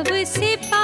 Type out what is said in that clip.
सबसे पा